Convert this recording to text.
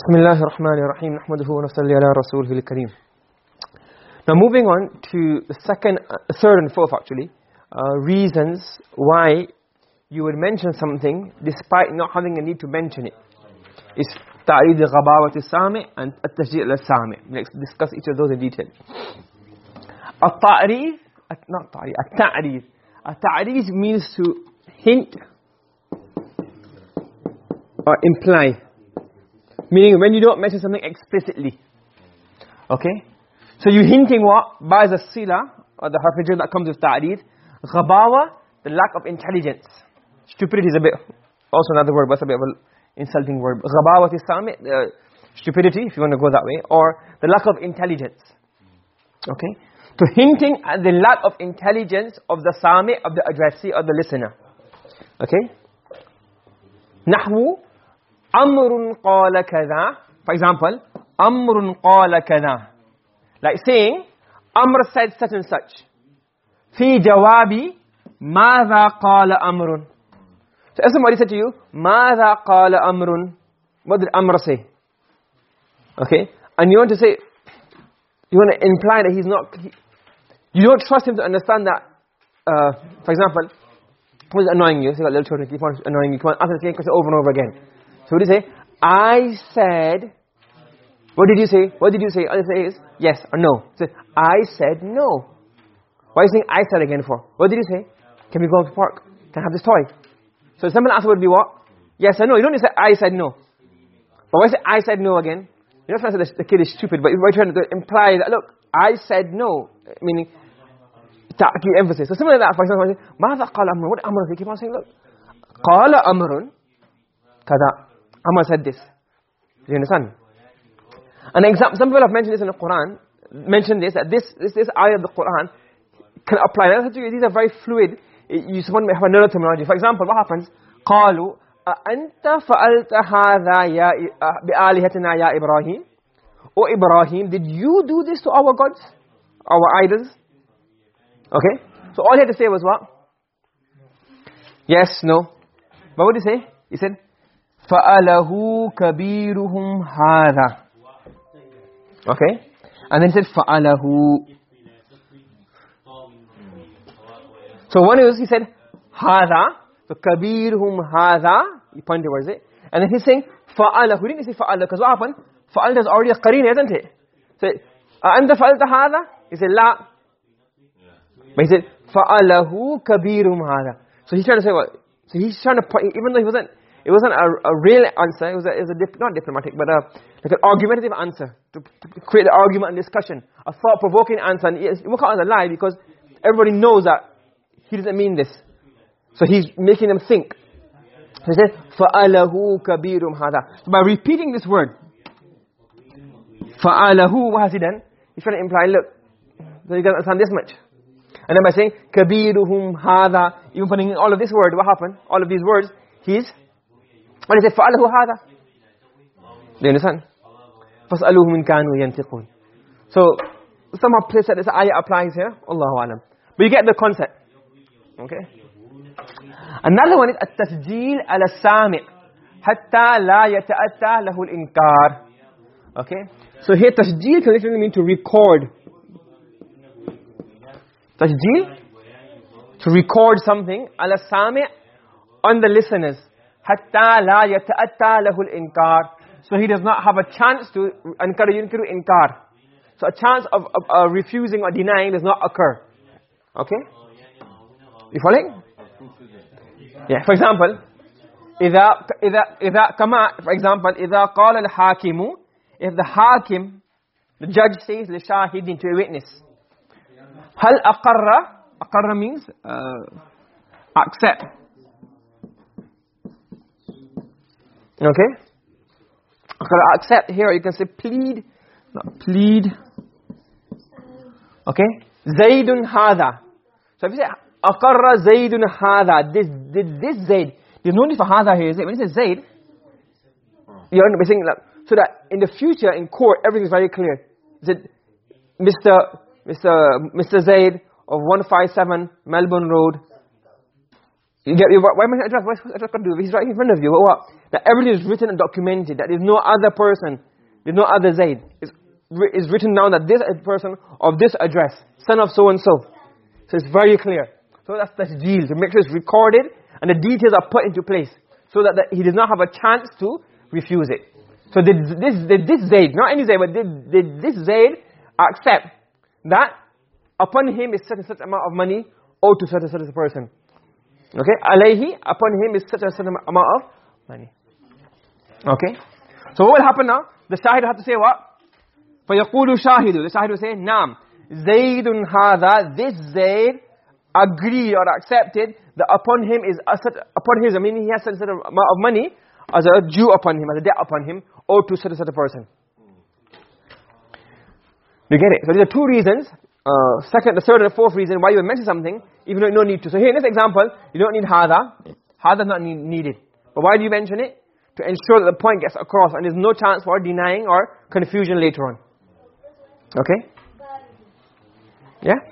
بسم الله الرحمن الرحيم نحمده ونصلي على رسوله الكريم Now moving on to the second, uh, third and fourth actually, uh, reasons why you would mention something despite not having a need to mention. It's تعريض غباوة السامع and التسجيل للسامع. Let's discuss each of those in detail. التعريض, not تعريض, التعريض. التعريض means to hint or imply. Meaning when you don't mention something explicitly. Okay? So you hinting what? By the sila, or the harf that comes with ta'reed. Ghabawa, the lack of intelligence. Stupidity is a bit, also another word, but it's a bit of an insulting word. Ghabawa is sami, uh, stupidity, if you want to go that way. Or the lack of intelligence. Okay? So hinting at the lack of intelligence of the sami, of the addressee, of the listener. Okay? Nahwu, amrun qala kadha. For example amrun qala kadha. Like saying amr said such and such. Fi jawabi madha qala amrun. So if somebody said to you madha qala amrun what did amr say? Okay? And you want to say you want to imply that he's not he, you don't trust him to understand that uh, for example who's annoying you? So you got little children keep on annoying you. Come on ask the same question over and over again. So what do you say? I said what did you say? What did you say? Other say is yes or no. So I said no. Why are you saying I said again for? What did you say? Can we go to the park? Can I have this toy? So the simple answer would be what? Yes or no. You don't say I said no. But why say I said no again? You're not trying to say the kid is stupid, but you're trying to imply that, look, I said no. Meaning, ta'kid emphasis. So similar to that, for example, ماذا قال أمر? What Amr? They keep on saying, look, قال أمر كذا. Amr said this. Do you understand? An example, some people have mentioned this in the Quran, mentioned this, that this, this, this ayah of the Quran can apply. These are very fluid. You want to have another terminology. For example, what happens? قالوا أأنت فعلت هذا يا بآلهتنا يا إبراهيم O Ibrahim, did you do this to our gods? Our idols? Okay? So all he had to say was what? Yes, no. But what did he say? He said, فَأَلَهُ كَبِيرُهُمْ هَذَا Okay? And then he said, فَعَلَهُ So one is, he said, هَذَا So كَبِيرُهُمْ هَذَا He pointed towards it. And then he's saying, فَعَلَهُ He didn't say فَعَلَهُ Because what happened? فَعَلَ is already a qareen, isn't it? So, أَنْتَ فَعَلْتَ هَذَا He said, لَا But he said, فَعَلَهُ كَبِيرُهُمْ هَذَا So he's trying to say what? So he's trying to point, even though he wasn't, it wasn't a, a real answer, it was a, it was a dip, not diplomatic, but a, like an argumentative answer, to, to create an argument and discussion, a thought-provoking answer, and it won't come as a lie because everybody knows that he doesn't mean this. So he's making them think. So he says, فَأَلَهُ كَبِيرٌ هَذَا So by repeating this word, فَأَلَهُ What has he done? He's trying to imply, look, so you can understand this much. And then by saying, كَبِيرُهُمْ هَذَا Even putting in all of this word, what happened? All of these words, he's, what is it? فَأَلَهُ هَذَا Do you understand? فَاسْأَلُوهُ مِنْ كَانُوا يَنْتِقُونَ So, somehow place that this ayah applies here. Allahu alam. But you get the concept. Okay? Another one is التسجيل على السامع حتى لا يتأتى له الإنكار. Okay? So here تسجيل can literally mean to record. تسجيل to record something على السامع on the listeners حتى لا يتأتى له الإنكار. So he does not have a chance to أنكر ينكر إنكار. So a chance of, of uh, refusing or denying does not occur. Okay? You following? Yeah, for example, إذا إذا إذا كما for example إذا قال الحاكم if the hakim the judge says لشاهد to a witness هل أقر أقر means uh, accept Okay? Except here you can say plead, not plead. Okay? Zaidun hadha. So if you say, Aqarra Zaidun hadha, this, this, this Zaid, there's no need for hadha here. When you say Zaid, you're so that in the future, in court, everything's very clear. Mr. Mr. Mr. Zaid of 157 Melbourne Road you get, why am I address? What's address got do? He's right in front of you. What? what? That everything is written and documented. That there's no other person. There's no other Zaid. It's, written down that this person of this address, son of so and so. So it's very clear. So that's that's deal. To make sure it's recorded and the details are put into place. So that, that he does not have a chance to refuse it. So did this, this Zaid, not any Zaid, but did, this Zaid accept that upon him is certain certain amount of money owed to such certain person? Okay? Alayhi, upon him is such a certain amount of money. Okay? So what will happen now? The shahid have to say what? فَيَقُولُ شَاهِدُ The shahid will say, Naam. Zaydun hadha, this Zayd agreed or accepted that upon him is, a certain, upon his, I mean he has a certain amount of money as a due upon him, as a debt upon him, or to such a certain person. You get it? So there are two reasons uh, second, the third and the fourth reason why you mention something, even though you need to. So here in this example, you don't need hada. Hada is not need, needed. But why do you mention it? To ensure that the point gets across and there's no chance for denying or confusion later on. Okay? Yeah?